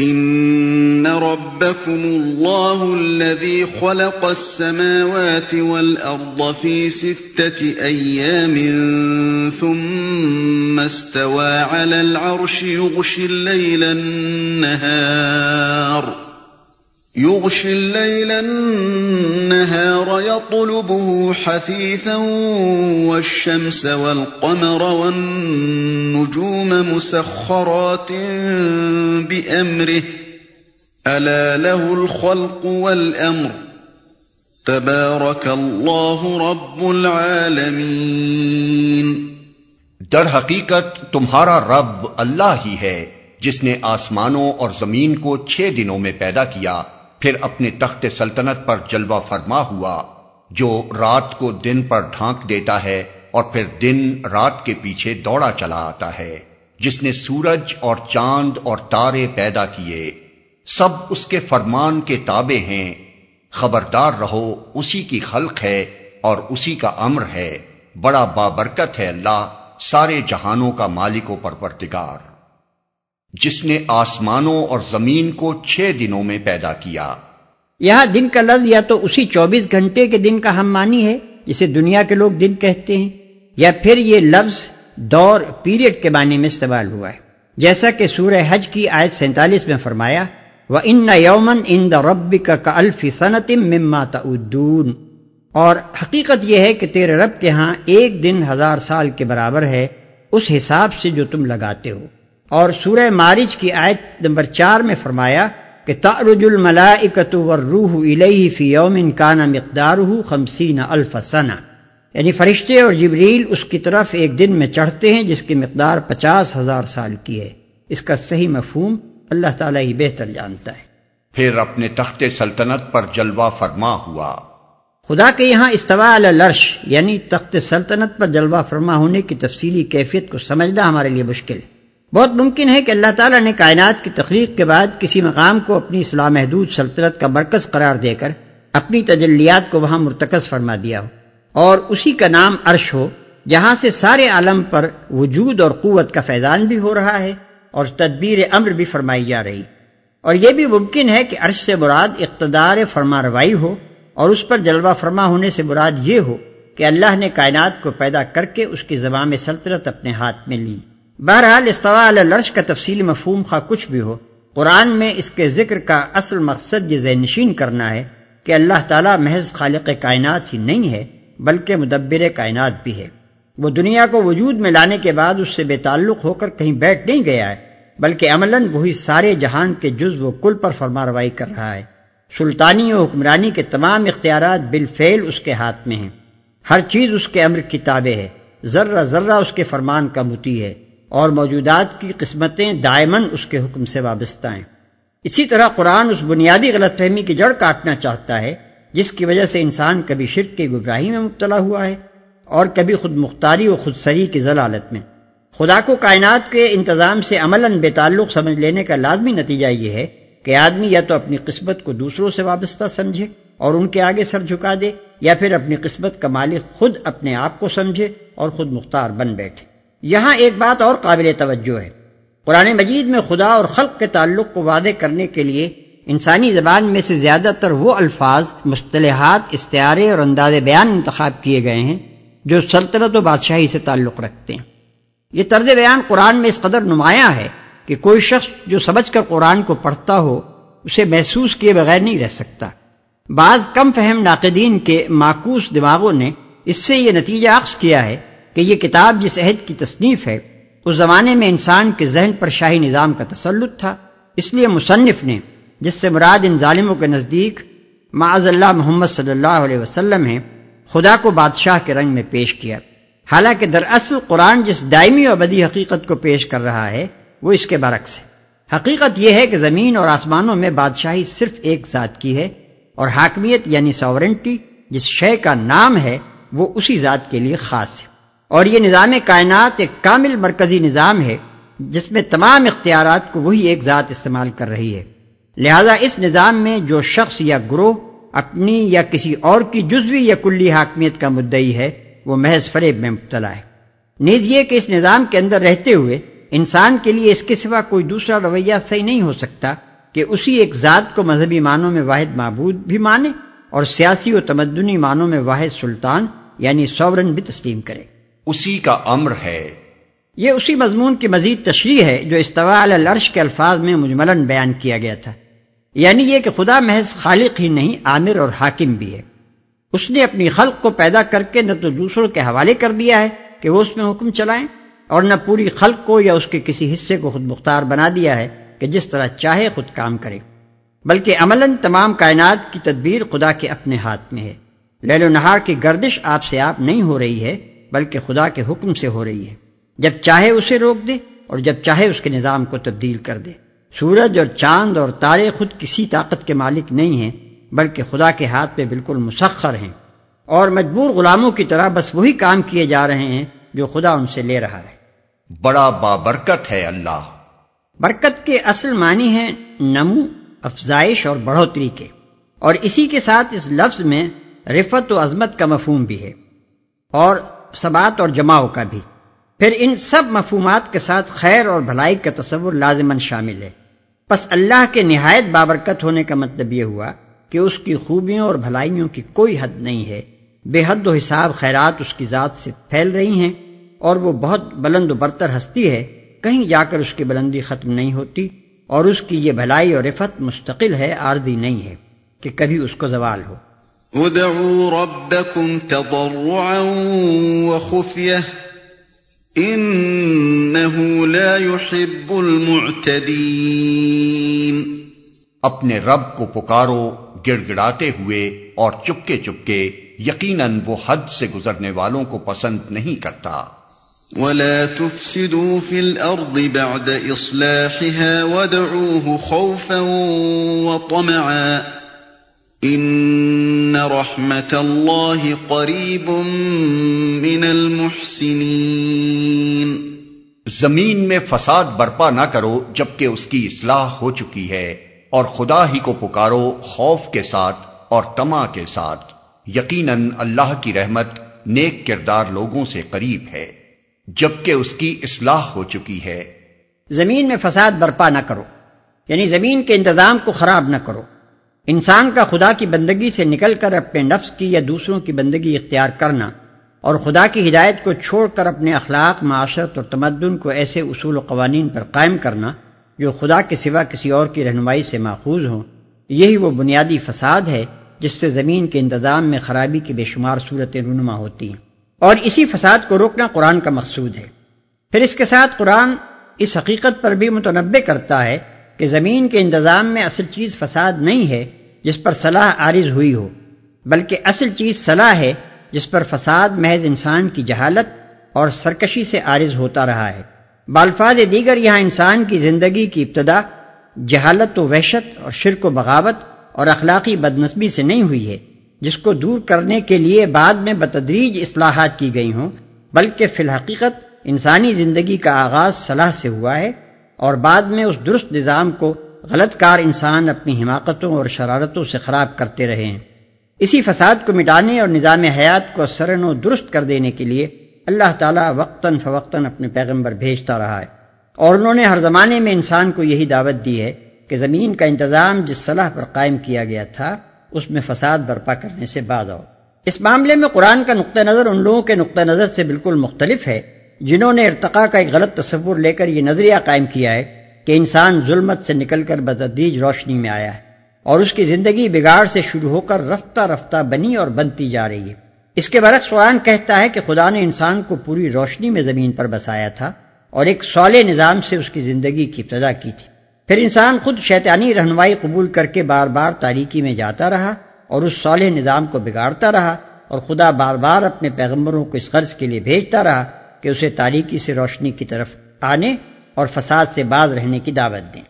ان ربكم الله الذي خلق السماوات والارض في سته ايام ثم استوى على العرش يغشي الليل النهار يغشي الليل، النهار يطلبه حثيثا والشمس والقمر والنجوم مسخرات بأمره. ألا له الخلق والأمر. تبارك الله رب العالمين. در حقیقت تمہارا رب اللہ ہی ہے، جس نے آسمانوں اور زمین کو چھ دنوں میں پیدا کیا پھر اپنے تخت سلطنت پر جلوہ فرما ہوا، جو رات کو دن پر ڈھانک دیتا ہے اور پھر دن رات کے پیچھے دوڑا چلا آتا ہے، جس نے سورج اور چاند اور تارے پیدا کیے۔ سب اس کے فرمان کے تابع ہیں۔ خبردار رہو، اسی کی خلق ہے اور اسی کا امر ہے۔ بڑا بابرکت ہے اللہ، سارے جہانوں کا مالک و پرورتگار جس نے آسمانوں اور زمین کو چھ دنوں میں پیدا کیا یہاں دن کا لفظ یا تو اسی چوبیس گھنٹے کے دن کا ہم مانی ہے، جسے دنیا کے لوگ دن کہتے ہیں، یا پھر یہ لفظ دور پیریڈ کے معنی میں استعمال ہوا ہے۔ جیسا کہ سورہ حج کی آیت سینتالیس میں فرمایا وہ ان یومن ان دا رب کا الفی صنعت مما تعدون۔ اور حقیقت یہ ہے کہ تیرے رب کے ہاں ایک دن ہزار سال کے برابر ہے، اس حساب سے جو تم لگاتے ہو۔ اور سورہ مارج کی آیت نمبر چار میں فرمایا کہ تعرج الملائکت والروح الیہ فی یوم کانا مقدارہ خمسین الف سنہ۔ یعنی فرشتے اور جبریل اس کی طرف ایک دن میں چڑھتے ہیں جس کی مقدار پچاس ہزار سال کی ہے۔ اس کا صحیح مفہوم اللہ تعالیٰ ہی بہتر جانتا ہے۔ پھر اپنے تخت سلطنت پر جلوہ فرما ہوا۔ خدا کے یہاں استوا الرش یعنی تخت سلطنت پر جلوہ فرما ہونے کی تفصیلی کیفیت کو سمجھنا ہمارے لیے مشکل۔ ہے بہت ممکن ہے کہ اللہ تعالیٰ نے کائنات کی تخلیق کے بعد کسی مقام کو اپنی اصلاح محدود سلطنت کا مرکز قرار دے کر اپنی تجلیات کو وہاں مرتکز فرما دیا ہو۔ اور اسی کا نام عرش ہو، جہاں سے سارے عالم پر وجود اور قوت کا فیضان بھی ہو رہا ہے اور تدبیر امر بھی فرمائی جا رہی۔ اور یہ بھی ممکن ہے کہ عرش سے مراد اقتدار فرما روائی ہو اور اس پر جلوہ فرما ہونے سے مراد یہ ہو کہ اللہ نے کائنات کو پیدا کر کے اس کی زبان سلطنت اپنے ہاتھ میں لی۔ بہرحال استوا لرش کا تفصیلی مفہوم خواہ کچھ بھی ہو، قرآن میں اس کے ذکر کا اصل مقصد یہ نشین کرنا ہے کہ اللہ تعالیٰ محض خالق کائنات ہی نہیں ہے، بلکہ مدبر کائنات بھی ہے۔ وہ دنیا کو وجود میں لانے کے بعد اس سے بے تعلق ہو کر کہیں بیٹھ نہیں گیا ہے، بلکہ عملاً وہی سارے جہان کے جز و کل پر فرما روائی کر رہا ہے۔ سلطانی و حکمرانی کے تمام اختیارات بالفعل اس کے ہاتھ میں ہیں۔ ہر چیز اس کے امر کتابیں ہے۔ ذرہ ذرہ اس کے فرمان کا متی ہے۔ اور موجودات کی قسمتیں دائمن اس کے حکم سے وابستہ ہیں۔ اسی طرح قرآن اس بنیادی غلط فہمی کی جڑ کاٹنا چاہتا ہے، جس کی وجہ سے انسان کبھی شرک کی گبراہی میں مبتلا ہوا ہے اور کبھی خود مختاری و خود سری کی ضلالت میں۔ خدا کو کائنات کے انتظام سے عملاً بے تعلق سمجھ لینے کا لازمی نتیجہ یہ ہے کہ آدمی یا تو اپنی قسمت کو دوسروں سے وابستہ سمجھے اور ان کے آگے سر جھکا دے، یا پھر اپنی قسمت کا مالک خود اپنے آپ کو سمجھے اور خود مختار بن بیٹھے۔ یہاں ایک بات اور قابل توجہ ہے۔ قرآن مجید میں خدا اور خلق کے تعلق کو وعدے کرنے کے لیے انسانی زبان میں سے زیادہ تر وہ الفاظ، مصطلحات، استعارے اور انداز بیان انتخاب کیے گئے ہیں جو سلطنت و بادشاہی سے تعلق رکھتے ہیں۔ یہ طرز بیان قرآن میں اس قدر نمایاں ہے کہ کوئی شخص جو سمجھ کر قرآن کو پڑھتا ہو، اسے محسوس کیے بغیر نہیں رہ سکتا۔ بعض کم فہم ناقدین کے معکوس دماغوں نے اس سے یہ نتیجہ عکس کیا ہے کہ یہ کتاب جس عہد کی تصنیف ہے، اس زمانے میں انسان کے ذہن پر شاہی نظام کا تسلط تھا۔ اس لیے مصنف نے، جس سے مراد ان ظالموں کے نزدیک معاذ اللہ محمد صلی اللہ علیہ وسلم ہے خدا کو بادشاہ کے رنگ میں پیش کیا۔ حالانکہ دراصل قرآن جس دائمی و ابدی حقیقت کو پیش کر رہا ہے، وہ اس کے برعکس ہے۔ حقیقت یہ ہے کہ زمین اور آسمانوں میں بادشاہی صرف ایک ذات کی ہے اور حاکمیت یعنی ساورنٹی جس شے کا نام ہے، وہ اسی ذات کے لیے خاص ہے۔ اور یہ نظام کائنات ایک کامل مرکزی نظام ہے، جس میں تمام اختیارات کو وہی ایک ذات استعمال کر رہی ہے۔ لہذا اس نظام میں جو شخص یا گروہ اپنی یا کسی اور کی جزوی یا کلی حاکمیت کا مدعی ہے، وہ محض فریب میں مبتلا ہے۔ نیز یہ کہ اس نظام کے اندر رہتے ہوئے انسان کے لیے اس کے سوا کوئی دوسرا رویہ صحیح نہیں ہو سکتا کہ اسی ایک ذات کو مذہبی معنوں میں واحد معبود بھی مانے اور سیاسی و تمدنی معنوں میں واحد سلطان یعنی سورن بھی تسلیم کرے۔ اسی کا امر ہے۔ یہ اسی مضمون کی مزید تشریح ہے جو استوا العرش کے الفاظ میں مجملن بیان کیا گیا تھا۔ یعنی یہ کہ خدا محض خالق ہی نہیں، عامر اور حاکم بھی ہے۔ اس نے اپنی خلق کو پیدا کر کے نہ تو دوسروں کے حوالے کر دیا ہے کہ وہ اس میں حکم چلائیں اور نہ پوری خلق کو یا اس کے کسی حصے کو خود مختار بنا دیا ہے کہ جس طرح چاہے خود کام کرے۔ بلکہ عملاً تمام کائنات کی تدبیر خدا کے اپنے ہاتھ میں ہے۔ لیل و نہار کی گردش آپ سے آپ نہیں ہو رہی ہے بلکہ خدا کے حکم سے ہو رہی ہے۔ جب چاہے اسے روک دے اور جب چاہے اس کے نظام کو تبدیل کر دے۔ سورج اور چاند اور تارے خود کسی طاقت کے مالک نہیں ہیں بلکہ خدا کے ہاتھ پہ بالکل مسخر ہیں۔ اور مجبور غلاموں کی طرح بس وہی کام کیے جا رہے ہیں جو خدا ان سے لے رہا ہے۔ بڑا بابرکت ہے اللہ۔ برکت کے اصل معنی ہے نمو افزائش اور بڑھوتری کے۔ اور اسی کے ساتھ اس لفظ میں رفت و عظمت کا مفہوم بھی ہے۔ اور سبات اور جماؤ کا بھی۔ پھر ان سب مفہومات کے ساتھ خیر اور بھلائی کا تصور لازمن شامل ہے۔ بس اللہ کے نہایت بابرکت ہونے کا مطلب یہ ہوا کہ اس کی خوبیوں اور بھلائیوں کی کوئی حد نہیں ہے۔ بے حد و حساب خیرات اس کی ذات سے پھیل رہی ہیں اور وہ بہت بلند و برتر ہستی ہے۔ کہیں جا کر اس کی بلندی ختم نہیں ہوتی اور اس کی یہ بھلائی اور رفت مستقل ہے عارضی نہیں ہے کہ کبھی اس کو زوال ہو۔ ادعوا ربكم تضرعا وخفية انه لا يحب المعتدين اپنے رب کو پکارو گڑ گڑاتے ہوئے اور چپکے چپکے یقیناً وہ حد سے گزرنے والوں کو پسند نہیں کرتا۔ ولا تفسدوا في الارض بعد اصلاحها وادعوه خوفا وطمعا ان رحمت اللہ قریب من المحسنین زمین میں فساد برپا نہ کرو جبکہ اس کی اصلاح ہو چکی ہے اور خدا ہی کو پکارو خوف کے ساتھ اور تما کے ساتھ۔ یقیناً اللہ کی رحمت نیک کردار لوگوں سے قریب ہے جبکہ اس کی اصلاح ہو چکی ہے۔ زمین میں فساد برپا نہ کرو یعنی زمین کے انتظام کو خراب نہ کرو۔ انسان کا خدا کی بندگی سے نکل کر اپنے نفس کی یا دوسروں کی بندگی اختیار کرنا اور خدا کی ہدایت کو چھوڑ کر اپنے اخلاق، معاشرت اور تمدن کو ایسے اصول و قوانین پر قائم کرنا جو خدا کے سوا کسی اور کی رہنمائی سے ماخوذ ہوں، یہی وہ بنیادی فساد ہے جس سے زمین کے انتظام میں خرابی کی بے شمار صورتیں رونما ہوتی ہیں۔ اور اسی فساد کو روکنا قرآن کا مقصود ہے۔ پھر اس کے ساتھ قرآن اس حقیقت پر بھی متنوع کرتا ہے کہ زمین کے انتظام میں اصل چیز فساد نہیں ہے جس پر صلاح عارض ہوئی ہو، بلکہ اصل چیز صلاح ہے جس پر فساد محض انسان کی جہالت اور سرکشی سے عارض ہوتا رہا ہے۔ بالفاظ دیگر یہاں انسان کی زندگی کی ابتدا جہالت و وحشت اور شرک و بغاوت اور اخلاقی بدنسبی سے نہیں ہوئی ہے، جس کو دور کرنے کے لیے بعد میں بتدریج اصلاحات کی گئی ہوں، بلکہ فی الحقیقت انسانی زندگی کا آغاز صلاح سے ہوا ہے۔ اور بعد میں اس درست نظام کو غلط کار انسان اپنی حماقتوں اور شرارتوں سے خراب کرتے رہے ہیں۔ اسی فساد کو مٹانے اور نظام حیات کو سرن و درست کر دینے کے لیے اللہ تعالیٰ وقتاً فوقتاً اپنے پیغمبر بھیجتا رہا ہے۔ اور انہوں نے ہر زمانے میں انسان کو یہی دعوت دی ہے کہ زمین کا انتظام جس صلاح پر قائم کیا گیا تھا، اس میں فساد برپا کرنے سے بعد آؤ۔ اس معاملے میں قرآن کا نقطہ نظر ان لوگوں کے نقطہ نظر سے بالکل مختلف ہے۔ جنہوں نے ارتقاء کا ایک غلط تصور لے کر یہ نظریہ قائم کیا ہے کہ انسان ظلمت سے نکل کر بتدریج روشنی میں آیا ہے اور اس کی زندگی بگاڑ سے شروع ہو کر رفتہ رفتہ بنی اور بنتی جا رہی ہے۔ اس کے برعکس قرآن کہتا ہے کہ خدا نے انسان کو پوری روشنی میں زمین پر بسایا تھا اور ایک سولے نظام سے اس کی زندگی کی ابتدا کی تھی۔ پھر انسان خود شیطانی رہنمائی قبول کر کے بار بار تاریکی میں جاتا رہا اور اس صالح نظام کو بگاڑتا رہا اور خدا بار بار اپنے پیغمبروں کو اس غرض کے لیے بھیجتا رہا کہ اسے تاریکی سے روشنی کی طرف آنے اور فساد سے باز رہنے کی دعوت دیں۔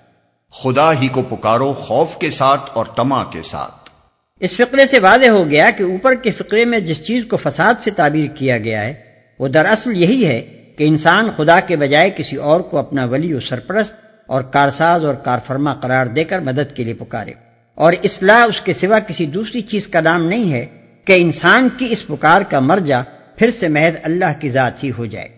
خدا ہی کو پکارو خوف کے ساتھ اور تما کے ساتھ۔ اس فقرے سے واضح ہو گیا کہ اوپر کے فقرے میں جس چیز کو فساد سے تعبیر کیا گیا ہے وہ دراصل یہی ہے کہ انسان خدا کے بجائے کسی اور کو اپنا ولی و سرپرست اور کارساز اور کارفرما قرار دے کر مدد کے لیے پکارے۔ اور اصلاح اس کے سوا کسی دوسری چیز کا نام نہیں ہے کہ انسان کی اس پکار کا مرجع پھر سے محض اللہ کی ذات ہی ہو جائے۔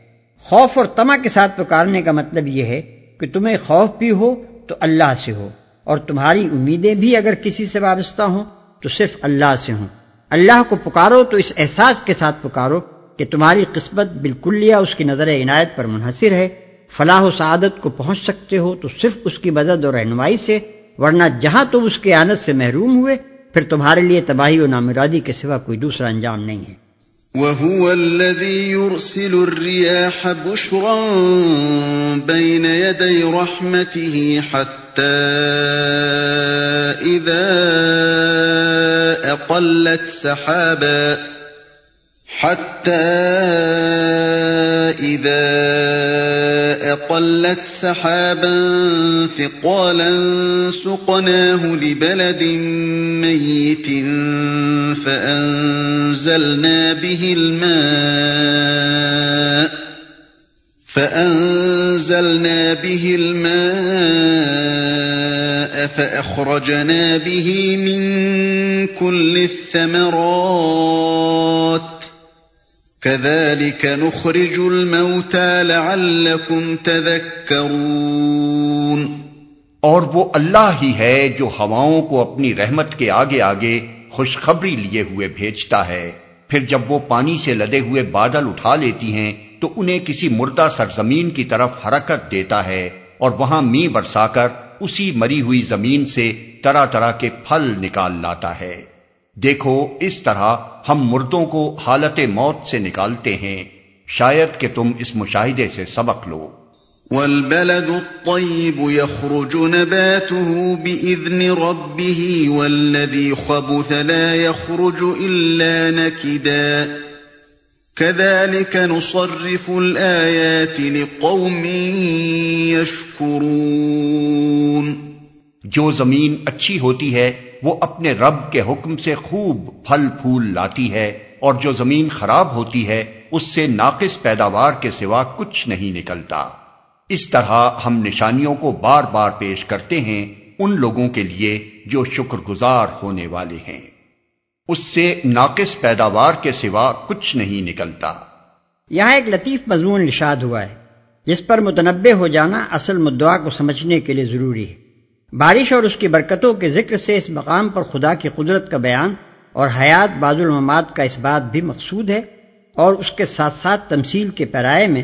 خوف اور تما کے ساتھ پکارنے کا مطلب یہ ہے کہ تمہیں خوف بھی ہو تو اللہ سے ہو، اور تمہاری امیدیں بھی اگر کسی سے وابستہ ہوں تو صرف اللہ سے ہوں۔ اللہ کو پکارو تو اس احساس کے ساتھ پکارو کہ تمہاری قسمت بالکل اس کی نظر عنایت پر منحصر ہے۔ فلاح و سعادت کو پہنچ سکتے ہو تو صرف اس کی مدد اور رہنمائی سے، ورنہ جہاں تم اس کے آنت سے محروم ہوئے، پھر تمہارے لیے تباہی و نامرادی کے سوا کوئی دوسرا انجام نہیں ہے۔ وهو الذي يرسل الرياح بشرا بين يدي رحمته حتى إذا أقلت سحابا حتى إذا أقلت سحابا ثقالا سقناه لبلد ميت فأنزلنا به الماء فأنزلنا به الماء فأخرجنا به من كل الثمرات كذلك نخرج الموتى لعلكم تذكرون اور وہ اللہ ہی ہے جو ہواؤں کو اپنی رحمت کے آگے آگے خوشخبری لیے ہوئے بھیجتا ہے۔ پھر جب وہ پانی سے لدے ہوئے بادل اٹھا لیتی ہیں، تو انہیں کسی مردہ سرزمین کی طرف حرکت دیتا ہے اور وہاں می برسا کر اسی مری ہوئی زمین سے طرح طرح کے پھل نکال لاتا ہے۔ دیکھو اس طرح ہم مردوں کو حالت موت سے نکالتے ہیں۔ شاید کہ تم اس مشاہدے سے سبق لو۔ والبلد الطيب يخرج نباته بإذن ربه والذي خبث لا يخرج إلا نكدا كذلك نصرف الآيات لقوم يشكرون جو زمین اچھی ہوتی ہے وہ اپنے رب کے حکم سے خوب پھل پھول لاتی ہے اور جو زمین خراب ہوتی ہے، اس سے ناقص پیداوار کے سوا کچھ نہیں نکلتا۔ اس طرح ہم نشانیوں کو بار بار پیش کرتے ہیں ان لوگوں کے لیے جو شکر گزار ہونے والے ہیں۔ اس سے ناقص پیداوار کے سوا کچھ نہیں نکلتا۔ یہاں ایک لطیف مضمون نشاد ہوا ہے، جس پر متنبع ہو جانا اصل مدعا کو سمجھنے کے لیے ضروری ہے۔ بارش اور اس کی برکتوں کے ذکر سے اس مقام پر خدا کی قدرت کا بیان اور حیات بعض المماد کا اس بات بھی مقصود ہے اور اس کے ساتھ ساتھ تمثیل کے پیرائے میں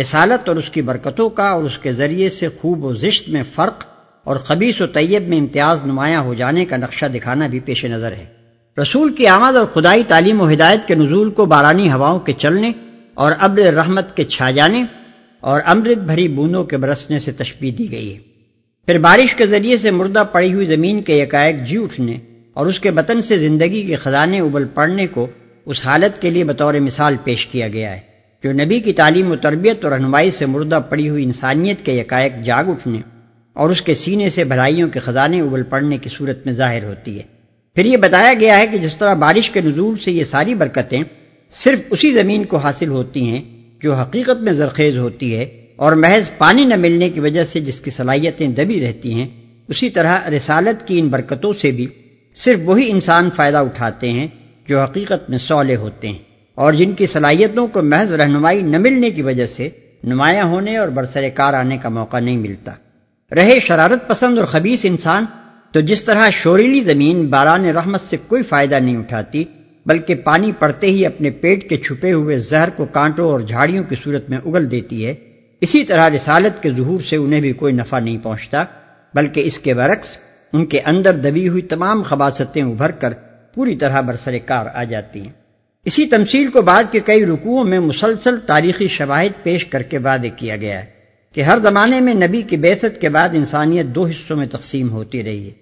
رسالت اور اس کی برکتوں کا اور اس کے ذریعے سے خوب و زشت میں فرق اور خبیص و طیب میں امتیاز نمایاں ہو جانے کا نقشہ دکھانا بھی پیش نظر ہے۔ رسول کی آمد اور خدائی تعلیم و ہدایت کے نزول کو بارانی ہواؤں کے چلنے اور ابر رحمت کے چھا جانے اور امرت بھری بوندوں کے برسنے سے تشبیح دی گئی ہے۔ پھر بارش کے ذریعے سے مردہ پڑی ہوئی زمین کے یکائک جی اٹھنے اور اس کے بطن سے زندگی کے خزانے ابل پڑنے کو اس حالت کے لیے بطور مثال پیش کیا گیا ہے جو نبی کی تعلیم و تربیت اور رہنمائی سے مردہ پڑی ہوئی انسانیت کے یکائک جاگ اٹھنے اور اس کے سینے سے بھلائیوں کے خزانے ابل پڑنے کی صورت میں ظاہر ہوتی ہے۔ پھر یہ بتایا گیا ہے کہ جس طرح بارش کے نزول سے یہ ساری برکتیں صرف اسی زمین کو حاصل ہوتی ہیں جو حقیقت میں زرخیز ہوتی ہے اور محض پانی نہ ملنے کی وجہ سے جس کی صلاحیتیں دبی رہتی ہیں، اسی طرح رسالت کی ان برکتوں سے بھی صرف وہی انسان فائدہ اٹھاتے ہیں جو حقیقت میں سولے ہوتے ہیں۔ اور جن کی صلاحیتوں کو محض رہنمائی نہ ملنے کی وجہ سے نمایاں ہونے اور برسر کار آنے کا موقع نہیں ملتا۔ رہے شرارت پسند اور خبیص انسان تو جس طرح شوریلی زمین باران رحمت سے کوئی فائدہ نہیں اٹھاتی، بلکہ پانی پڑتے ہی اپنے پیٹ کے چھپے ہوئے زہر کو کانٹوں اور جھاڑیوں کی صورت میں اگل دیتی ہے اسی طرح رسالت کے ظہور سے انہیں بھی کوئی نفع نہیں پہنچتا، بلکہ اس کے برعکس ان کے اندر دبی ہوئی تمام خباستیں ابھر کر پوری طرح برسر کار آ جاتی ہیں۔ اسی تمثیل کو بعد کے کئی رکوعوں میں مسلسل تاریخی شواہد پیش کر کے وعدے کیا گیا ہے کہ ہر زمانے میں نبی کی بیست کے بعد انسانیت دو حصوں میں تقسیم ہوتی رہی ہے۔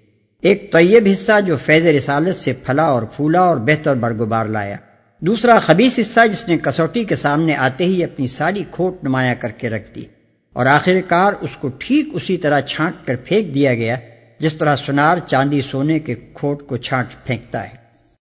ایک طیب حصہ جو فیض رسالت سے پھلا اور پھولا اور بہتر برگبار لایا۔ دوسرا خبیص حصہ جس نے کسوٹی کے سامنے آتے ہی اپنی ساری کھوٹ نمایاں کر کے رکھ دی اور آخر کار اس کو ٹھیک اسی طرح چھانٹ کر پھینک دیا گیا، جس طرح سنار چاندی سونے کے کھوٹ کو چھانٹ پھینکتا ہے۔